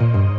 Oh.